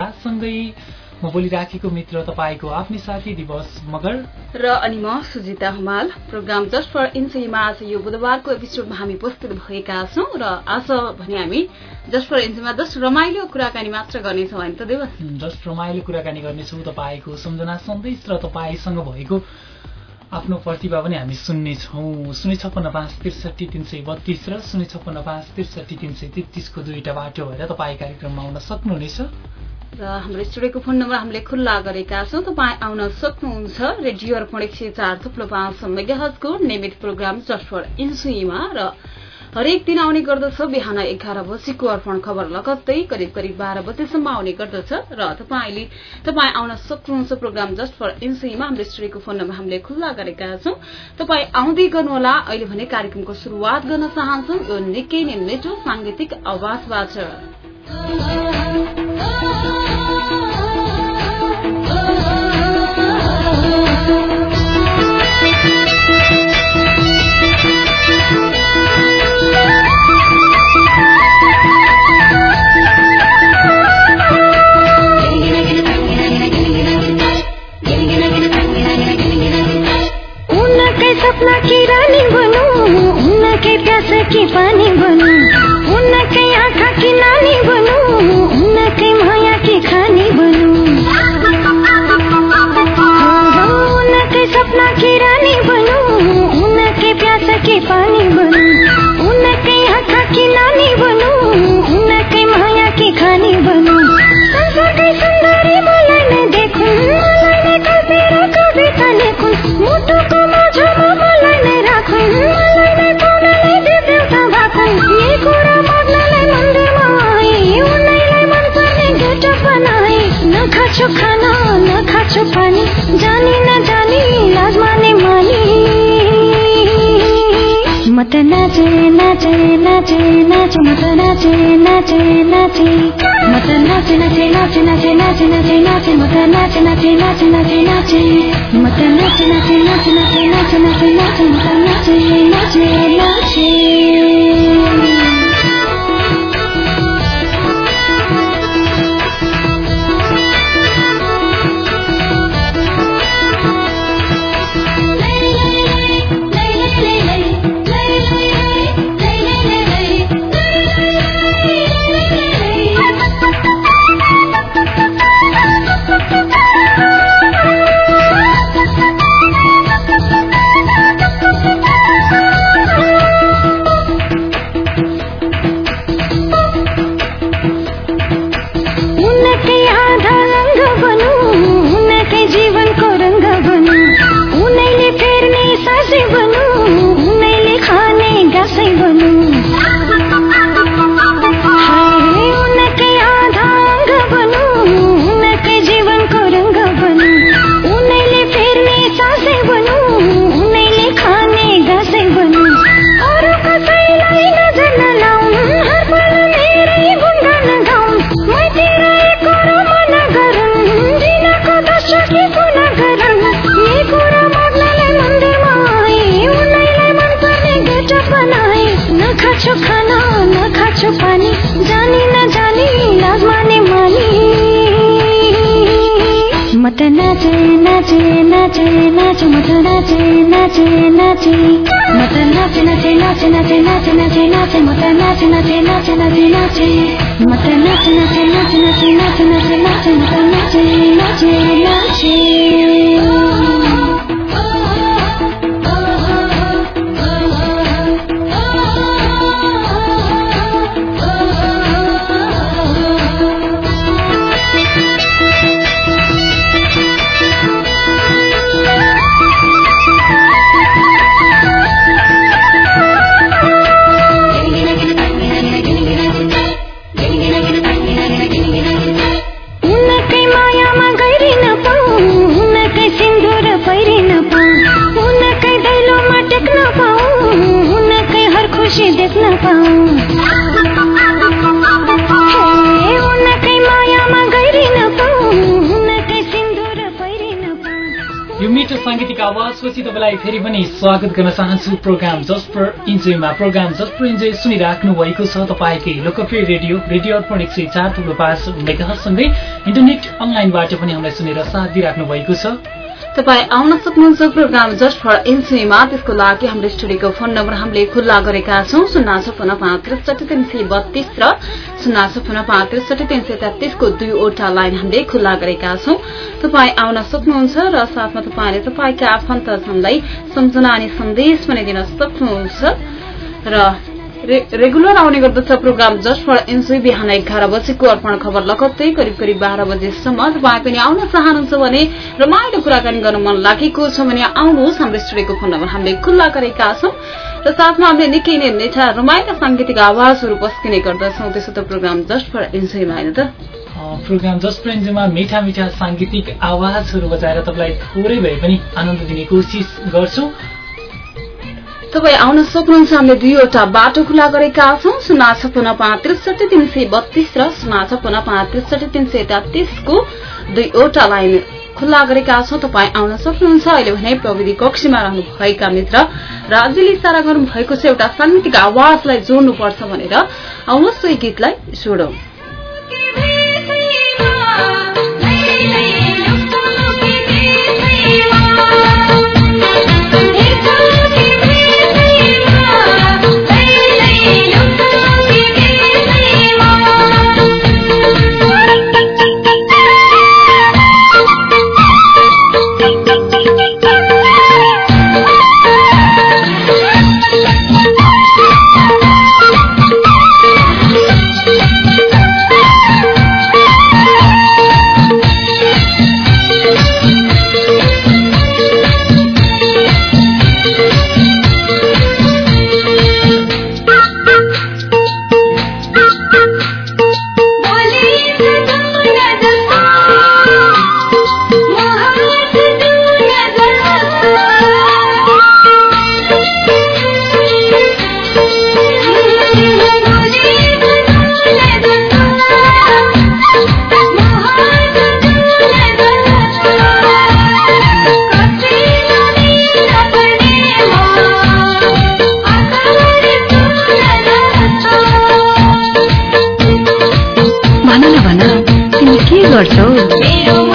सँगै म बोलिराखेको मित्र तपाईँको आफ्नै साथी दिवस मगर र अनि म Sujita Humal. Program just for इन्सुमा आज यो बुधबारको एपिसोडमा हामी उपस्थित भएका छौँ र आज भने हामी जस्ट फर इन्सुमा जस्ट रमाइलो कुराकानी मात्र गर्नेछौँ होइन त दिवस जस्ट रमाइलो कुराकानी गर्नेछौँ तपाईँको सम्झना सन्देश र तपाईँसँग भएको आफ्नो प्रतिभा पनि हामी सुन्नेछौँ। शून्य छप्पन्न पाँच त्रिसठी तिन सय बत्तीस र शून्य छप्पन्न पाँच त्रिसठी तिन सय तेत्तिसको दुईवटा बाटो भएर तपाईँ कार्यक्रममा आउन सक्नुहुनेछ। र हाम्रो स्टुडियोको फोन नम्बर हामीले खुल्ला गरेका छौँ। तपाईँ आउन सक्नुहुन्छ रेडियो अर्पण एक सय चार थुप्रो पाँच मेगाहजको नियमित प्रोग्राम जस्ट फर इन्सुईमा र हरेक दिन आउने गर्दछ। बिहान एघार बजीको अर्पण खबर लगत्तै करिब करिब बाह्र बजेसम्म आउने गर्दछ। र तपाईँले तपाईँ आउन सक्नुहुन्छ प्रोग्राम जस्ट फर इन्सुईमा। हाम्रो स्टुडियोको फोन नम्बर हामीले खुल्ला गरेका छौँ। तपाईँ आउँदै गर्नुहोला। अहिले भने कार्यक्रमको शुरूआत गर्न चाहन्छौँ। यो निकै नै मिठो साङ्गीतिक आवाजबाट। सपना की रानी बनू उनके प्यास की पानी てなじなじなじなじまたなじなじなじまたなじなじなじなじなじなじなじまたなじなじなじなじなじまたなじなじなじなじなじなじまたなじなじなじなじ म त तपाईँलाई फेरि पनि स्वागत गर्न चाहन्छु प्रोग्राम जस्ट इन्जोयमा। प्रोग्राम जस्ट फर इन्जोय सुनिराख्नु भएको छ तपाईँकै लोकप्रिय रेडियो रेडियो अर्पण एक सय चार टुलो पाँच मेगासँगै इन्टरनेट अनलाइनबाट पनि हामीलाई सुनेर साथ दिइराख्नु भएको छ। तपाईँ आउन सक्नुहुन्छ प्रोग्राम जस्ट फर एनसीमा त्यसको लागि हाम्रो स्टुडियोको फोन नम्बर हामीले खुल्ला गरेका छौं शून्य छपन्न पाँच त्रिसठी तिन सय बत्तीस र शून्य छपन्न पाँच त्रिसठी तिन सय तेत्तिसको दुईवटा लाइन हामीले खुल्ला गरेका छौं। तपाईँ आउन सक्नुहुन्छ र साथमा तपाईँले तपाईँका आफन्तजनलाई सम्झना अनि सन्देश पनि दिन सक्नुहुन्छ। र रेगुलर आउने गर्दछ प्रोग्राम जस्ट फर एनसी बिहान एघार बजेको अर्पण खबर लगत्तै करिब करिब बाह्र बजेसम्म तपाईँ पनि आउन चाहनुहुन्छ भने रमाइलो कुराकानी गर्न मन लागेको छ भने आउनुहोस्। हाम्रो स्टुडियोको फोन नम्बर हामीले खुल्ला गरेका छौं र साथमा हामीले निकै नै मिठा रमाइलो साङ्गीतिक आवाजहरू पस्किने गर्दछौं। त्यसो त प्रोग्राम जस्ट फर होइन त? प्रोग्राम जस्ट फर एन्जोयमा मिठा मिठा साङ्गीतिक आवाजहरू बजाएर तपाईँलाई थोरै भए पनि आनन्द दिने कोसिस गर्छौं। तपाईँ आउन सक्नुहुन्छ। हामीले दुईवटा बाटो खुला गरेका छौं। शून्य छपन्न पाँच त्रिसठी तिन सय बत्तीस र शून्य छपन्न पाँच त्रिसठी तिन सय तेत्तिसको दुईवटा लाइन खुल्ला गरेका छौं। तपाईँ आउन सक्नुहुन्छ। अहिले भने प्रविधि कक्षमा रहनुभएका मित्र राज्यले इसारा गर्नुभएको छ। एउटा साङ्गीतिक आवाजलाई जोड्नुपर्छ भनेर आउनुहोस्। गीतलाई जोडौं। Pero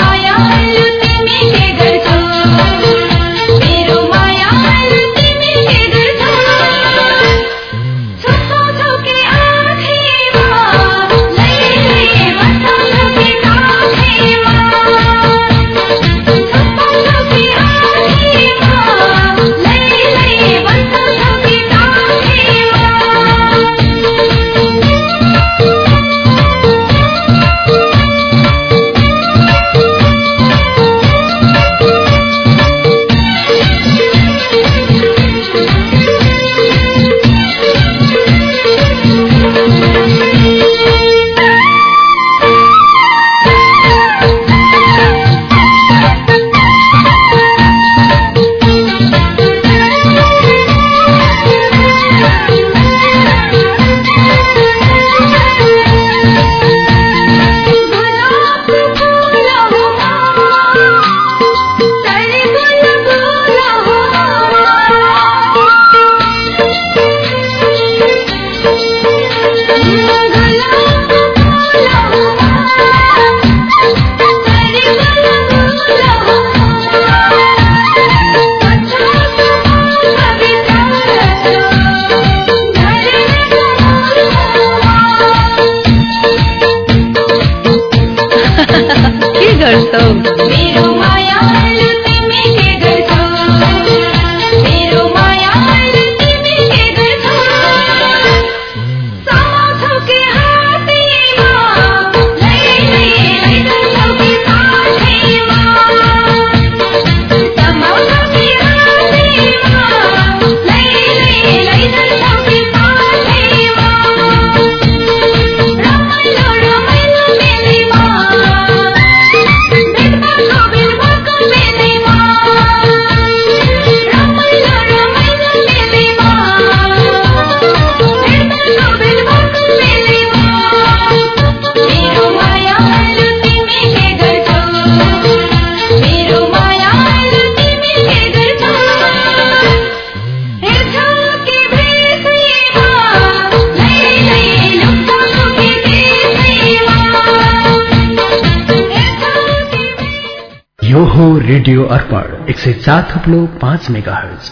यो हो रेडियो अर्पण एक सय चार थुप्लो पाँच मेगा हर्ज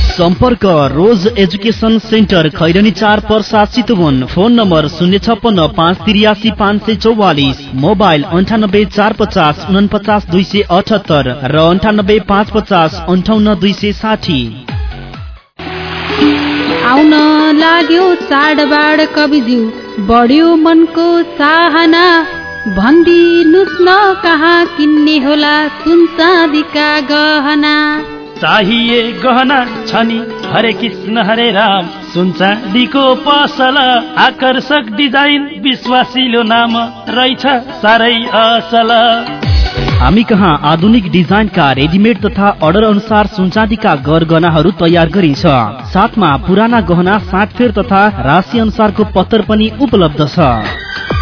सम्पर्क रोज एजुकेसन सेन्टर खैरनी चार पर्सा चितवन फोन नम्बर शून्य छप्पन्न पाँच त्रियासी पाँच सय चौवालिस। मोबाइल अन्ठानब्बे चार पचास उनपचास दुई सय अठहत्तर र अन्ठानब्बे पाँच पचास अन्ठाउन्न दुई सय साठी। आउन लाग्यो चाडबाड कविज्यू। बढ्यो मनको चाहना। भनिदिनुहोस् न कहाँ किन्ने होला सुन चाँदीका गहना। चाहिए गहना छ नि हरे कृष्ण हरे राम सुन चाँदीको पसल आकर्षक डिजाइन विश्वासिलो नाम रहेछ साह्रै असल। हामी कहाँ आधुनिक डिजाइनका रेडिमेड तथा अर्डर अनुसार सुनचाँदीका गरगहनाहरू तयार गरिन्छ। साथमा पुराना गहना साटफेर तथा राशि अनुसारको पत्तर पनि उपलब्ध छ।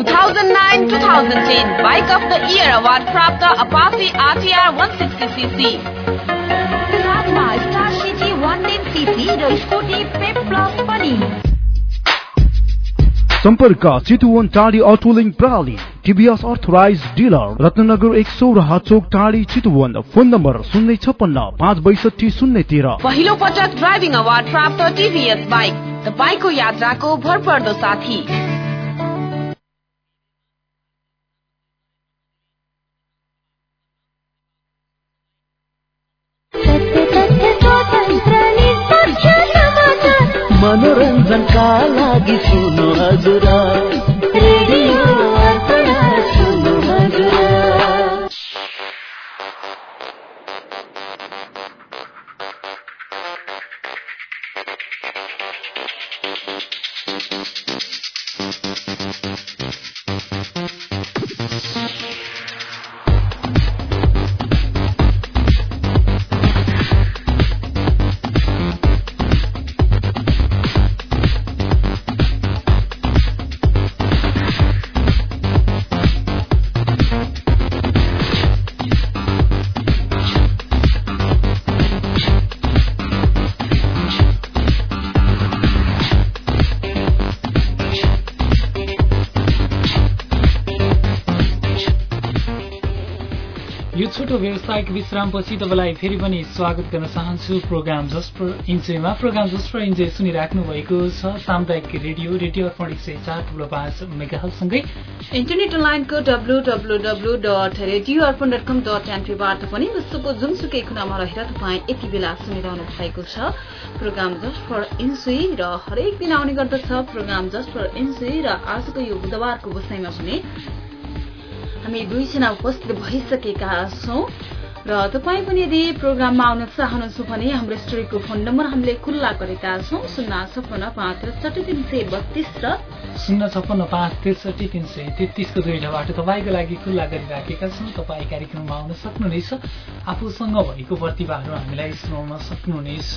2009-2010 Bike of the Year Award प्राप्त Apache RTR 160cc साथमा स्टार सिटी 110cc र स्कुटी पेप प्लस पनि सम्पर्क चितुवन टाढी अटोलिङ प्रणाली टिभीएस अर्थराइज डिलर रत्नगर एक सौ चोक टाढी चितुवन फोन नम्बर शून्य छप्पन्न पाँच बैसठी शून्य तेह्र पहिलो पटक ड्राइभिङ अवार्ड प्राप्त टिभीएस बाइक तपाईँको यात्राको भरपर्दो साथी मनोरञ्जनका लागि सुन्नु हजुर छोटो व्यवसायिक विश्रामपछि तपाईँलाई फेरि पनि स्वागत गर्न चाहन्छु। प्रोग्राम जस्ट इन्जोयमा। प्रोग्राम जस्ट इन्जोय सुनिराख्नु भएको छ सामुदायिक रेडियो रेडियो अर्पण एक सय चार ठुलो पाँच मेगाहलसँगै इन्टरनेट लाइनको W W W dot radio Arpan dot com dot एनपीबाट पनि विश्वको जुनसुकै कुनामा रहेर तपाईँ यति बेला सुनिरहनु भएको छ। प्रोग्राम जस्ट फर इन्सुई र हरेक दिन आउने गर्दछ। प्रोग्राम जस्ट फर इन्सुई र आजको यो बुधबारको विषयमा पनि हामी दुईजना उपस्थित भइसकेका छौँ। र तपाईँ पनि यदि प्रोग्राममा आउन चाहनुहुन्छ भने हाम्रो स्टुडियोको फोन नम्बर हामीले खुल्ला गरेका छौँ शून्य छप्पन्न पाँच त्रिसठी तिन सय बत्तीस र शून्य छप्पन्न पाँच त्रिसठी तिन सय तेत्तिसको दुईवटा बाटो तपाईँको लागि खुल्ला गरिराखेका छौँ। तपाईँ कार्यक्रममा आउन सक्नुहुनेछ। आफूसँग भएको प्रतिभाहरू हामीलाई सुनाउन सक्नुहुनेछ।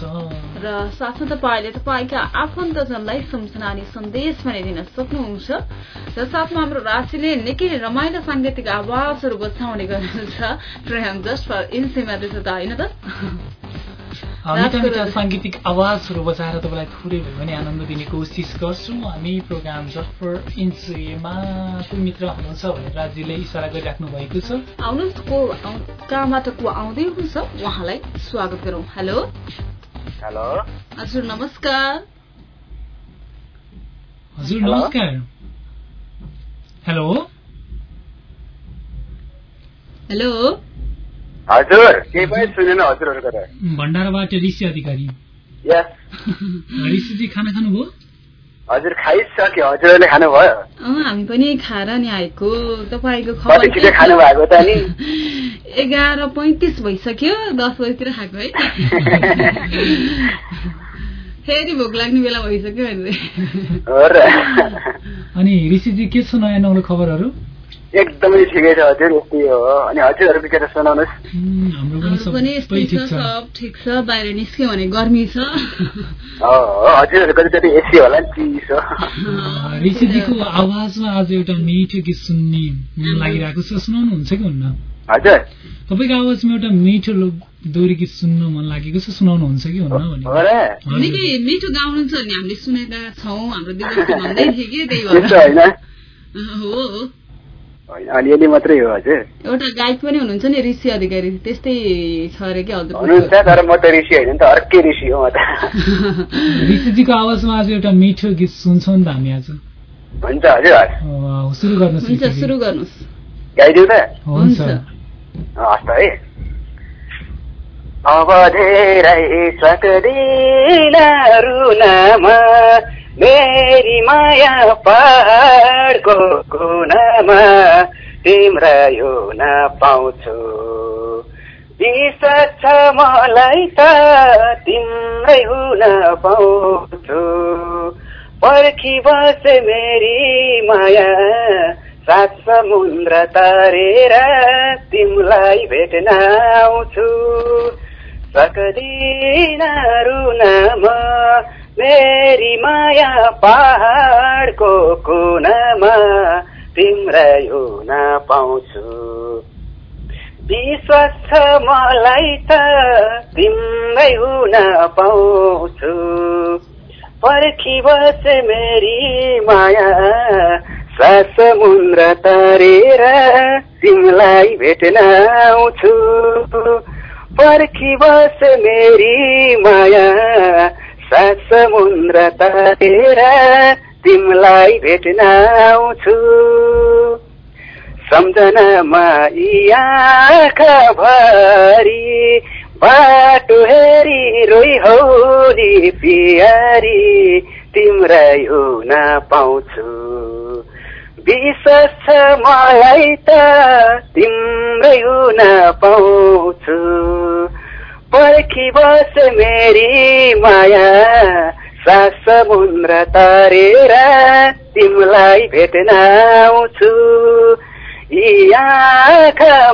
र साथमा तपाईँले तपाईँका आफन्तजनलाई सम्झना अनि सन्देश पनि दिन सक्नुहुन्छ। र साथमा हाम्रो राशिले निकै रमाइलो साङ्गीतिक आवाजहरू बचाउने गर्नुहुन्छ। इन्सेमा त्यसो त होइन त? मिठा मिठा साङ्गीतिक आवाजहरू बजाएर तपाईँलाई थोरै भए पनि आनन्द दिने कोसिस गर्छौँ। हामी प्रोग्राम जस्ट फर इन्चमा कोही मित्र हुनुहुन्छ भनेर राज्यले इसारा गरिराख्नु भएको छ। आउनुहोस् को कहाँबाट को आउँदै हुनुहुन्छ? उहाँलाई स्वागत गरौँ। हेलो? हेलो? हजुर नमस्कार। हजुर नमस्कार। हेलो? हेलो? हजुर केही पनि सुनेन हजुरहरूको त। भण्डाराबाट ऋषि अधिकारी। यस ऋषिजी खाना खानुभयो? हजुर खाइसक्यो हजुरहरूले खानुभयो। अँ हामी पनि खाएर नि आएको। तपाईँको छिटो खानु भएको त नि? एघार पैँतिस भइसक्यो दस बजीतिर खाएको है। फेरि भोक लाग्ने बेला भइसक्यो अनि ऋषिजी के छ नयाँ नौलो खबरहरू? एकदमै ठिकै छ हजुर यस्तै हो। अनि हजुरहरूको के छ सुनाउनुहोस्। सब ठिक छ। बाहिर निस्क्यो भने गर्मी छ। हजुरहरूको जति एसी होला नि चिसो। ऋषिजीको आवाजमा आज एउटा मिठो गीत सुन्ने मन लागिरहेको छ। सुनाउनुहुन्छ कि हुन्न? हजुर। तपाईँको आवाजमा एउटा मिठो दोहोरी गीत सुन्न मन लागेको छ। सुनाउनुहुन्छ कि हुन्न भने? हो र। निकै मिठो गाउनुहुन्छ नि। हामीले सुनेका छौँ। हाम्रो दिदीले भन्दै थिए कि त्यही भएर। हो हो। होइन अलिअलि मात्रै हो हजुर एउटा गायक पनि हुनुहुन्छ नि ऋषि अधिकारी। त्यस्तै छ अरे कि हजुर। हुनुहुन्छ तर म त ऋषि होइन नि त अर्कै ऋषि हो म त। ऋषिजीको आवाजमा आज एउटा मिठो गीत सुन्छौँ नि त हामी आज। हुन्छ हजुर सुरु गर्नुहोस् हुन्छ। सुरु गर्नुहोस्। गाइदिउँ त? हुन्छ। हस् त है। अब धेरै सक्दिन रुनमा मेरी माया पाडको कुनामा तिम्रा यो नपाउँछु विश्वास छ मलाई त तिम्रै हुन पाउँछु। पर्खी बसे मेरी माया सात समुद्र तारेर तिमीलाई भेट्न आउँछु। सक्दिन रुन म मेरी माया पहाडको कुनामा तिम्रै हुन पाउँछु। विश्वास छ मलाई त तिम्रै हुन पाउँछु। पर्खी बसे मेरी माया सात समुद्र तारेर तिमीलाई भेट्न आउँछु। पर्खी बस मेरी माया सात तारेर तिमीलाई भेट्न आउँछु सम्झनामा यी आँखा भरी बाटो हेरी रोइ हौली पियारी तिम्रै हुन पाउँछु। विश्वास छ मलाई त तिम्रै हुन पाउँछु। पर्खी बस मेरी माया सात समुद्र तारेर तिमीलाई भेट्न आउँछु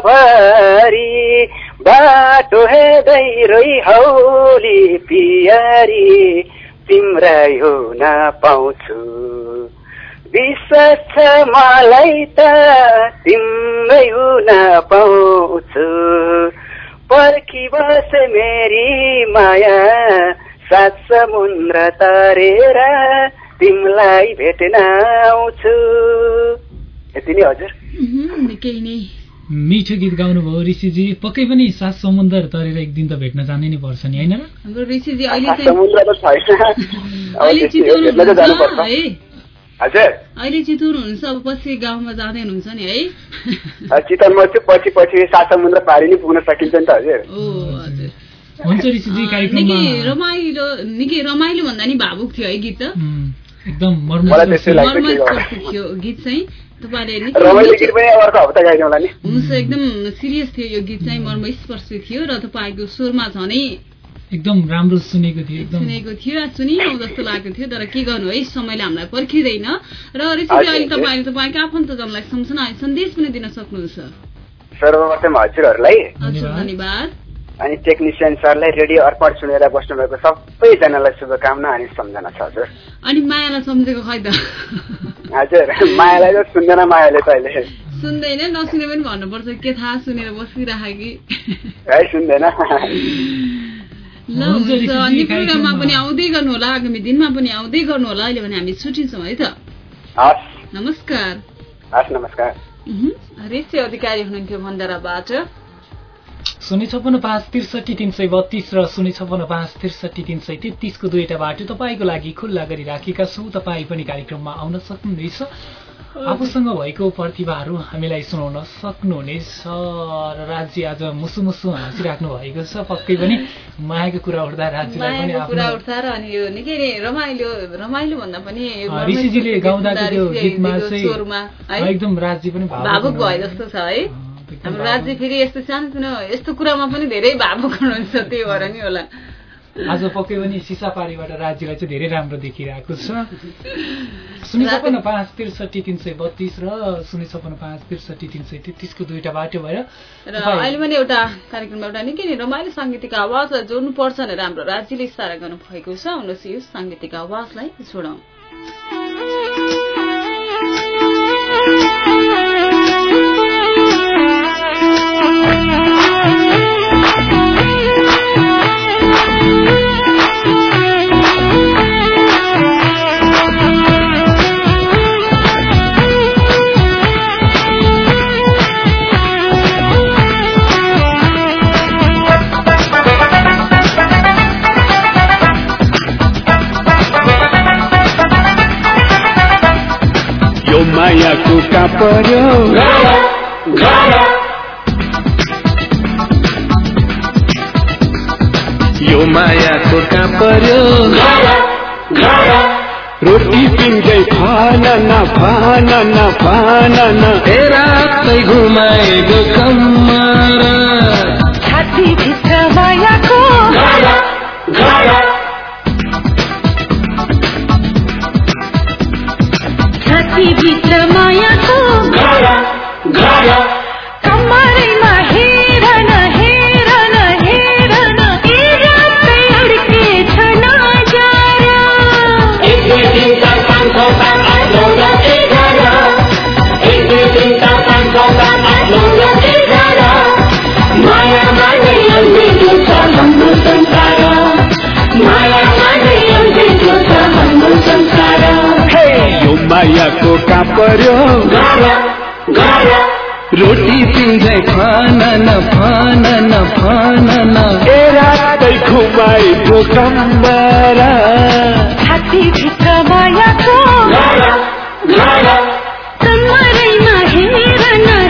भरी बाटो हेर्दै रोइ हौली पियारी तिम्रै हुन पाउँछु। विश्वास छ मलाई त तिम्रै हुन पाउँछु। पर्खी बस मेरी माया सात समुद्र तारेर तिमीलाई भेट्न आउँछु यति नै हजुर। निकै नै। मिठो गीत गाउनुभयो ऋषिजी। पक्कै पनि सात समुद्र तरेर एक दिन त भेट्न जानै नै पर्छ नि होइन र? हाम्रो ऋषिजी अहिले त हुनुहुन्छ अब पछि गाउँमा जाँदै हुनुहुन्छ नि है? चितवनमा चाहिँ पछि पछि सात समुद्र पारि नै पुग्न सकिन्छ नि त हजुर। निकै रमाइलो निकै रमाइलो भन्दा नि भावुक थियो है गीत त। एकदम थियो गीत चाहिँ। तपाईँले हुन्छ एकदम सिरियस थियो यो गीत चाहिँ मर्मस्पर्शी थियो र तपाईँको स्वरमा झनै एकदम राम्रो सुनेको थियो एकदम। सुनेको थियो सुनिनौ जस्तो लागेको थियो तर के गर्नु है समयले हामीलाई पर्खिँदैन। र ऋषिजी अहिले। तपाईँले तपाईँको आफन्तजनलाई सम्झना सन्देश पनि दिन सक्नुहुन्छ। सर्वप्रथम हजुरहरूलाई हजुर धन्यवाद। अनि टेक्निसियन सरलाई रेडियो अर्पण सुनेर बस्नुभएको सबैजनालाई शुभकामना अनि सम्झना छ हजुर। अनि मायालाई सम्झेको खै त? हजुर मायालाई त सुन्दैन मायाले त अहिले। सुन्दैन नसुने पनि भन्नुपर्छ के थाहा सुनेर बसिरह कि है सुन्दैन। ल अनि प्रोग्राममा कार्यक्रममा- पनि आउँदै गर्नु होला आगामी दिनमा पनि आउँदै गर्नु होला अहिले भने हामी छुट्टिन्छौँ है त। नमस्कार। नमस्कार। ऋषि अधिकारी हुनुहुन्थ्यो भण्डाराबाट शून्य छपन्न पाँच त्रिसठी तिन सय बत्तीस र शून्य छपन्न पाँच त्रिसठी तिन सय तेत्तिसको दुईवटा बाटो तपाईँको लागि खुल्ला गरिराखेका छौँ। तपाईँ पनि कार्यक्रममा आउन सक्नुहुनेछ। आफूसँग भएको प्रतिभाहरू हामीलाई सुनाउन सक्नुहुनेछ र राज्य आज मुसु मुसु हाँसिराख्नु भएको छ। पक्कै पनि मायाको कुरा उठ्दा राज्यलाई मायाको कुरा उठ्छ र अनि यो निकै नै रमाइलो रमाइलो भन्दा पनि ऋषिजीले गाउँदाको त्यो गीतमा चाहिँ एकदम राज्य पनि भावुक भए जस्तो छ है? हाम्रो राज्य फेरि यस्तो सानोतिनो यस्तो कुरामा पनि धेरै भावुक हुनुहुन्छ त्यही भएर नि होला। आज पक्कै पनि सिसापारीबाट राज्यलाई चाहिँ धेरै राम्रो देखिरहेको छ। शून्य छपन्न पाँच त्रिसठी तिन सय बत्तिस र शून्य छपन्न पाँच त्रिसठी तिन सय तेत्तिसको दुईवटा बाटो भएर र अहिले पनि एउटा कार्यक्रममा एउटा निकै नै रमाइलो साङ्गीतिक आवाजलाई जोड्नु पर्छ भनेर हाम्रो राज्यले इसारा गर्नु भएको छ। आउनुहोस् यो साङ्गीतिक आवाजलाई जोडौँ। पर्यो। यो मायाको का पर्यो? रोटी पिन्दै फान न फान न फान न। रातै घुमाएको कम्मर। मायाको का पर्यो रोटी पिन्दै फान न फान न फान न। ए रातै घुमाएको कम्मर छाती भित्र मायाको कम्मरैमा हेर न।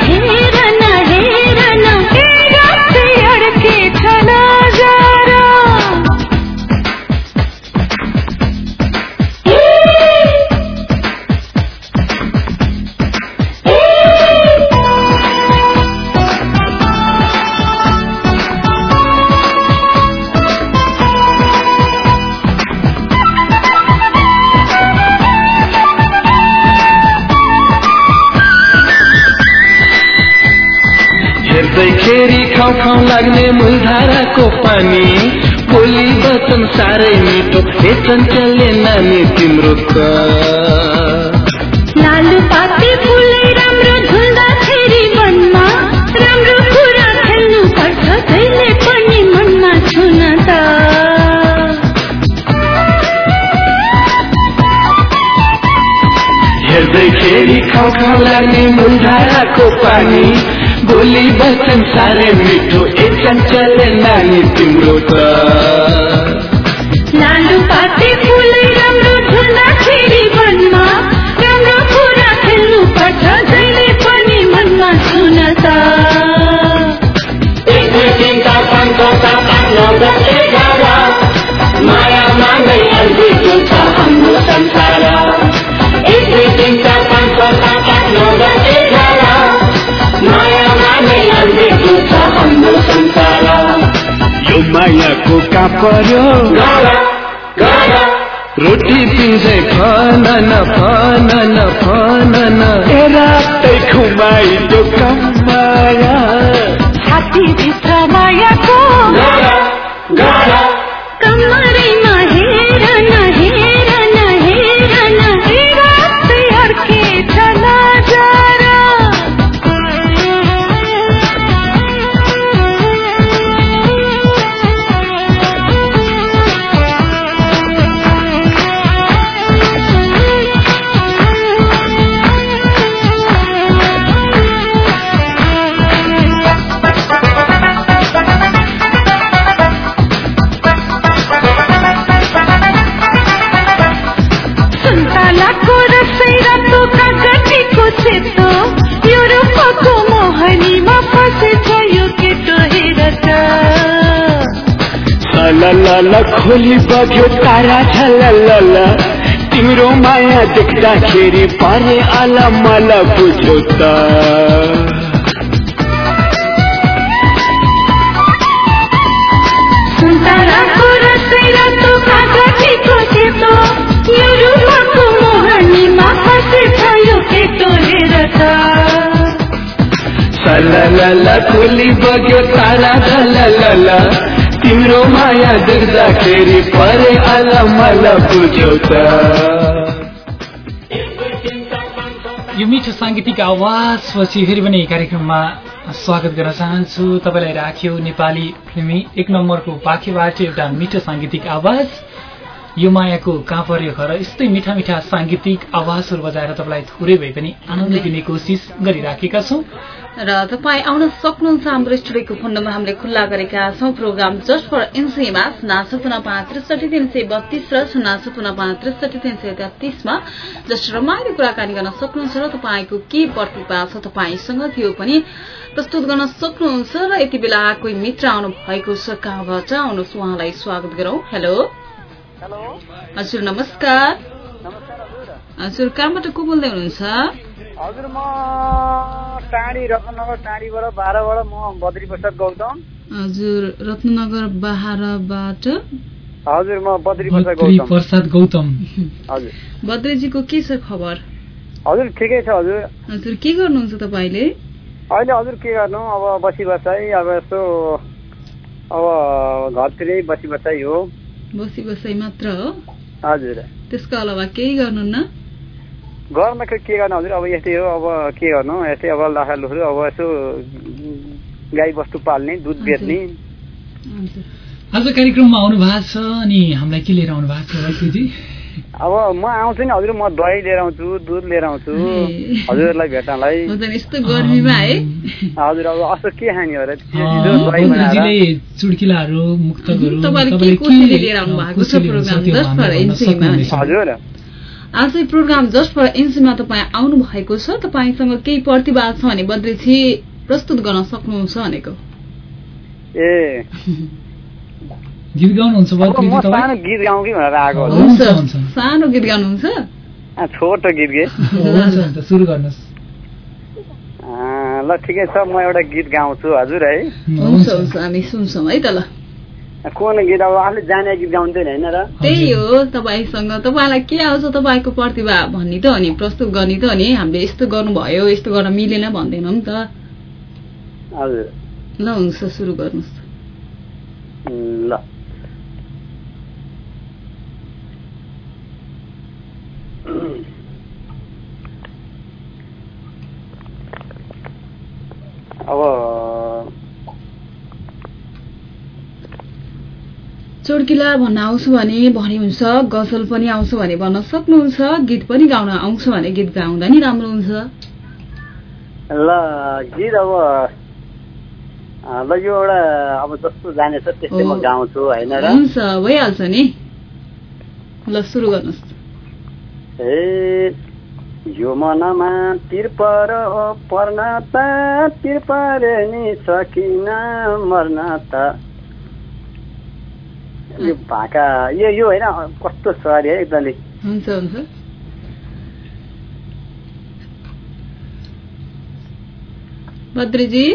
खाउ लाग्ने मूलधाराको पानी। बोली वचन साह्रै मिठो। हे चञ्चल्य नानी तिम्रो लालु पाते फुलै राम्रो झुल्दाखेरि मनमा राम्रो कुरा खेल्नु पर्छ जहिले पनि मनमा छुन त। हेर्दैखेरि खाउ खाउ लाग्ने मूलधाराको पानी। बोली वचन साह्रै मिठो ए चञ्चल्य नानी तिम्रो त। मायाको का पर्यो रोटी पिन्दै फन न फन न फन न। ए रातै घुमाइदो कम्माया छाती भित्र मायाको। ल खोली बग्यो तारा झल तिम्रो माया देख्दाखेरि परे आला मला बुझ्यो त। हेर त। ल खोली बग्यो तारा झल तिम्रो माया देख्दाखेरि परे आला मला बुझ्यो त यो मिठो साङ्गीतिक आवाजपछि फेरि पनि कार्यक्रममा स्वागत गर्न चाहन्छु। तपाईँलाई राख्यो नेपाली फिल्मी एक नम्बरको पाखेबाट एउटा मिठो साङ्गीतिक आवाज। यो मायाको कहाँ पर्यो घर यस्तै मिठा मिठा साङ्गीतिक आवाजहरू बजाएर तपाईँलाई थोरै भए पनि आनन्द दिने कोसिस गरिराखेका छौँ। र तपाईँ आउन सक्नुहुन्छ हाम्रो स्टुडियोको फोन नम्बर हामीले खुल्ला गरेका छौँ। प्रोग्राम जस्ट फर एनसीमा शून्य सपन्न पाँच त्रिसठी तिन सय बत्तीस र शून्य सपन्न पाँच त्रिसठी तिन सय तेत्तिसमा। जस्ट रमाइलो कुराकानी गर्न सक्नुहुन्छ र तपाईँको के प्रतिभा छ तपाईँसँग त्यो पनि प्रस्तुत गर्न सक्नुहुन्छ र यति बेला कोही मित्र आउनु भएको छ कहाँबाट? आउनुहोस् उहाँलाई स्वागत गरौँ। हेलो। हजुर नमस्कार। हजुर कहाँबाट को बोल्दै हुनुहुन्छ? हजुर म टाढी रत्नगर टाढीबाट बाह्रबाट म बद्री प्रसाद गौतम। हजुर रत्नगर बाह्रबाट हजुर म बद्री प्रसाद बद्री गौतम। प्रसाद गौतम। हजुर। बद्रेजीको के छ खबर? हजुर ठिकै छ हजुर। हजुर के गर्नुहुन्छ तपाईँले? अहिले हजुर के गर्नु? अब बसी बसाइ अब यसो अब घरतिरै बसी बसाइ हो। बसी बसाइ मात्र हो? हजुर। त्यसको अलावा केही गर्नुहुन्न? घरमा खै के गर्नु हजुर? अब यस्तै हो अब के गर्नु? यस्तै अब लाखा लुख्रो अब यसो गाई बस्तु पाल्ने दुध बेच्ने। आज कार्यक्रममा आउनु भएको छ अनि हामीलाई के लिएर आउनु भएको छ वैद्यजी अब म आउँछु नि हजुर म दही लिएर आउँछु दुध लिएर आउँछु। हजुरलाई भेट्नलाई। हजुर यस्तो गर्मीमा है। हजुर अब अस्ति के खाने हो र चुड्किलाहरू सक्नुहुनेछ। हजुर। आजै प्रोग्राम जस्ट फर एनसीमा तपाईँ आउनु भएको छ तपाईँसँग केही प्रतिभा छ भने बद्रेजी प्रस्तुत गर्न सक्नुहुन्छ भनेको। ए। गीत गाउनुहुन्छ सानो गीत गाउँ कि भनेर आएको हो। हुन्छ, हुन्छ। सानो गीत गाउनुहुन्छ? आ, छोटो गीत गे सुरु गर्नुहोस्। आ, ल ठिकै छ। म एउटा गीत गाउँछु। हजुर है। हुन्छ हुन्छ। हामी सुन्छौँ है त ल। त्यही हो तपाईँसँग। तपाईँलाई के आउँछ तपाईँको प्रतिभा भन्ने त हो नि प्रस्तुत गर्ने त हो नि। हामीले यस्तो गर्नुभयो यस्तो गर्न मिलेन भन्दैनौँ नि त। हजुर। ल हुन्छ सुरु गर्नुहोस्। ल। अब चोड्किला भन्न आउँछु भने भनी हुन्छ गजल पनि आउँछ भने भन्न सक्नुहुन्छ गीत पनि गाउन आउँछ भने गीत गाउँदा नि राम्रो हुन्छ। ल गीत अब ल यो एउटा अब जस्तो जानेछ त्यस्तै म। गाउँछु होइन हुन्छ भइहाल्छ नि। ल सुरु गर्नुहोस्। ए यो मनमा तिर पर पर्न त तिर परे नि सकिन मर्न त यो भाका यो यो होइन कस्तो छ अरे है एकदमले हुन्छ हुन्छ। बद्रीजी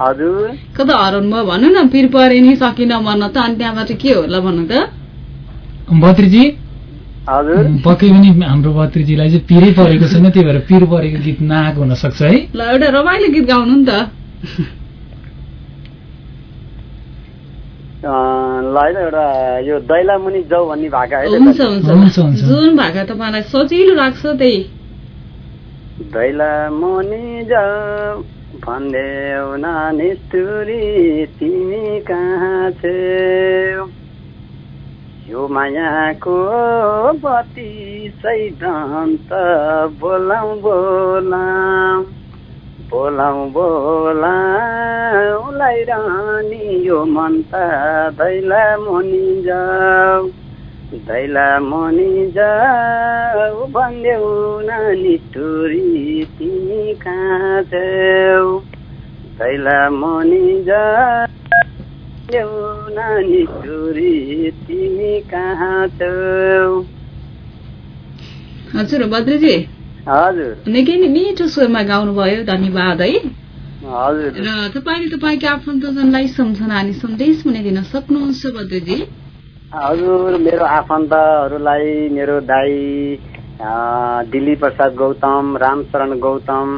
हजुर। कता हराउनु भयो? भन्नु न पिर परे नि सकिन भन्न त। अनि त्यहाँबाट के होला भन्नु त? बद्रीजी हजुर। पक्कै पनि हाम्रो बद्रीजीलाई चाहिँ पिरै परेको छैन त्यही भएर पिर परेको गीत नआएको हुनसक्छ है। ल एउटा रमाइलो गीत गाउनु नि त। ल होइन एउटा यो दैला मुनि जाउ भन्ने भाका है हुन्छ त? हुन्छ जुन भाका तपाईँलाई सजिलो लाग्छ त्यही। दैला मुनि जाऊ भन्देऊ न निष्ठुरी तिमी कहाँ छेउ? यो मायाको बत्ती सैदन्त बोलाउ बोलाउ। बोलाउ बोलाउ लाई रानी यो मन त दैला मुनि जाऊ। दैला मुनि जाऊ भन्देऊ नानी टुरी तिमी कहाँ छेउ? दैला मुनि जाऊ नानी टुरी तिमी कहाँ छेउ? हजुर बद्रीजी हजुर। निकै नै मिठो स्वरमा गाउनुभयो धन्यवाद है। हजुर। र तपाईँले तपाईँको आफन्तजनलाई सम्झना अनि सन्देश पनि दिन सक्नुहुन्छ बद्रीजी हजुर मेरो आफन्तहरूलाई मेरो दाई दिल्ली प्रसाद गौतम रामचरण गौतम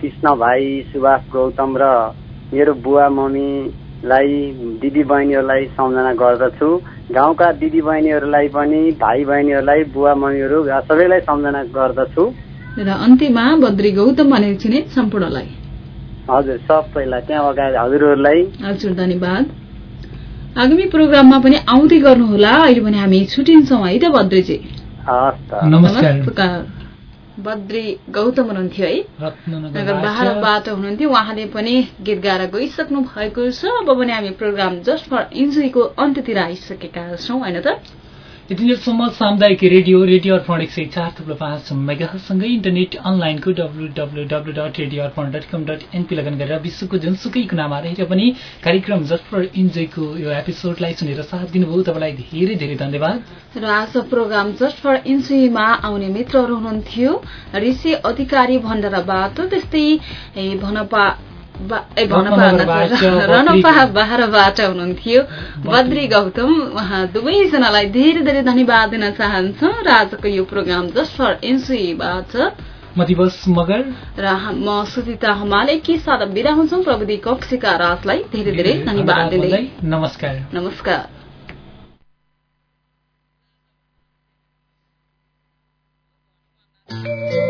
कृष्ण भाइ सुभाष गौतम र मेरो बुवा मम्मीलाई दिदी बहिनीहरूलाई सम्झना गर्दछु। गाउँका दिदी बहिनीहरूलाई पनि भाइ बहिनीहरूलाई बुवा मम्मीहरू सबैलाई सम्झना गर्दछु। र अन्त्यमा बद्री गौतम भनेर चिने सम्पूर्णलाई। हजुर सबैलाई त्यहाँ अगाडि हजुरहरूलाई। हजुर धन्यवाद। आगामी प्रोग्राममा पनि आउँदै गर्नुहोला। अहिले भने हामी छुट्टिन्छौँ है त। नमस्कार। नमस्कार। बद्री गौतम हुनुहुन्थ्यो है। नगर बाह्रबाट हुनुहुन्थ्यो। उहाँले पनि गीत गाएर गइसक्नु भएको छ। अब भने हामी प्रोग्राम जस्ट फर इन्जोयको अन्त्यतिर आइसकेका छौँ होइन त? यतिन्जेलसम्म सामुदायिक रेडियो रेडियो अर्पण एक सय चार थुप्रो पाँच मेगासँगै इन्टरनेट अनलाइनको W W W dot radio Arpan dot com dot NP लगन गरेर विश्वको जुनसुकै कुनामा रहेर पनि कार्यक्रम जस्ट फर इन्जोयको यो एपिसोडलाई सुनेर साथ दिनुभयो। तपाईँलाई धेरै धेरै धन्यवाद। र आज प्रोग्राम जस्ट फर इन्जोयमा आउने मित्रहरू हुनुहुन्थ्यो। ऋषि अधिकारी भण्डाराबाट त्यस्तै भनपा रनपा बाह्रबाट हुनुहुन्थ्यो। बद्री गौतम उहाँ दुवैजनालाई धेरै धेरै धन्यवाद दिन चाहन्छौँ। र आजको यो प्रोग्राम जस्ट फर एनसीबाट। म दिवस मगर। र म सुजिता हमाले के साथ बिदा हुन्छौँ प्रविधि कक्षिका राजलाई धेरै धेरै धन्यवाद दिँदै। नमस्कार। नमस्कार। रेडियो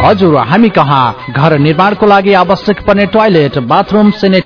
हजुर हामी कहाँ घर निर्माणको लागि आवश्यक पर्ने टोयलेट बाथरुम सेनेट